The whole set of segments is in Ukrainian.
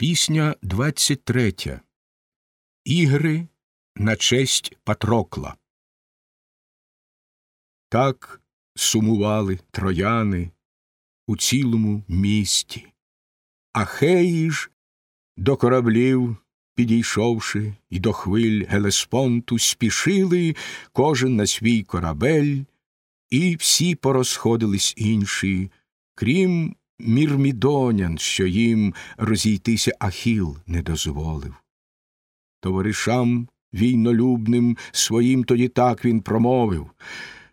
Пісня 23. Ігри на честь Патрокла. Так сумували трояни у цілому місті. Ахеї ж, до кораблів, підійшовши, і до хвиль Гелеспонту, спішили кожен на свій корабель, і всі порозходились інші, крім мірмідонян, що їм розійтися Ахіл не дозволив. Товаришам війнолюбним своїм тоді так він промовив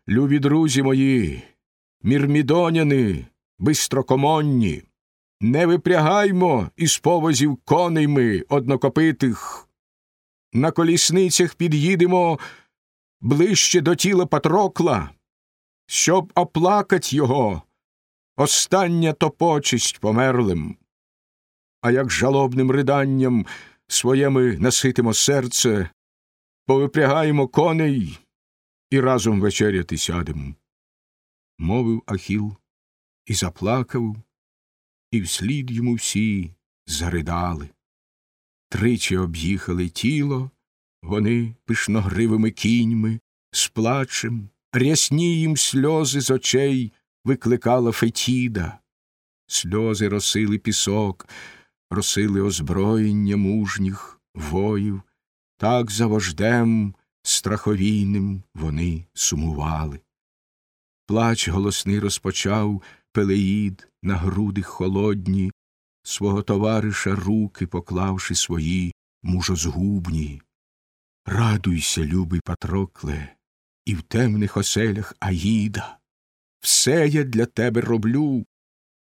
Любі друзі мої, мірмідоняни, бистрокомонні, не випрягаймо із повозів коней ми однокопитих. На колісницях під'їдемо ближче до тіла Патрокла, щоб оплакать його остання то почесть померлим. А як жалобним риданням своєми наситимо серце, повипрягаємо коней і разом вечеряти сядемо. Мовив Ахіл і заплакав, і вслід йому всі заридали. Тричі об'їхали тіло, вони пишногривими кіньми, з плачем, рясні їм сльози з очей викликала Фетіда. Сльози росили пісок, росили озброєння мужніх воїв, так за вождем страховійним вони сумували. Плач голосний розпочав Пелеїд на груди холодні, свого товариша руки поклавши свої мужозгубні. Радуйся, любий Патрокле, і в темних оселях Аїда. Все я для тебе роблю,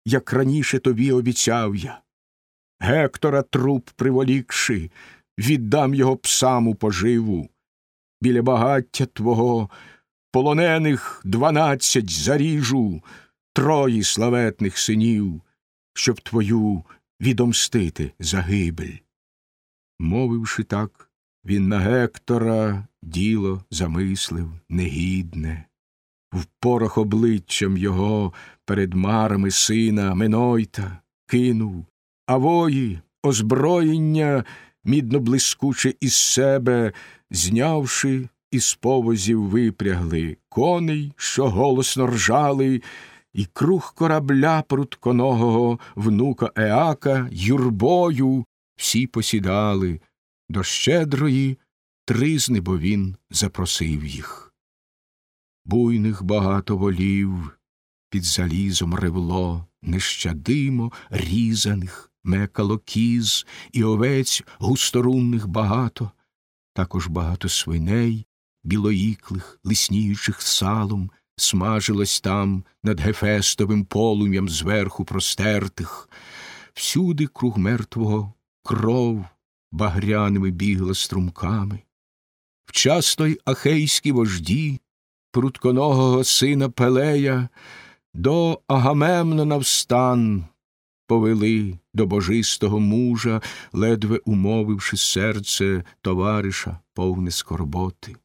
як раніше тобі обіцяв я. Гектора труп приволікши, віддам його псам у поживу. Біля багаття твого полонених дванадцять заріжу, трої славетних синів, щоб твою відомстити загибель. Мовивши так, він на Гектора діло замислив негідне в порох обличчям його перед марами сина Менойта кинув, а вої, озброєння, мідно блискуче із себе, знявши, із повозів випрягли коней, що голосно ржали, і круг корабля прутконогого внука Еака юрбою всі посідали, до щедрої тризни, бо він запросив їх буйних багато волів, під залізом ревло, нещадимо різаних, мекало кіз і овець густорунних багато, також багато свиней, білоїклих, лисніючих салом, смажилось там над гефестовим полум'ям зверху простертих, всюди круг мертвого кров багряними бігла струмками. Вчасно й ахейські вожді прутконогого сина Пелея до Агамемнона встан повели до божистого мужа, ледве умовивши серце товариша повне скорботи.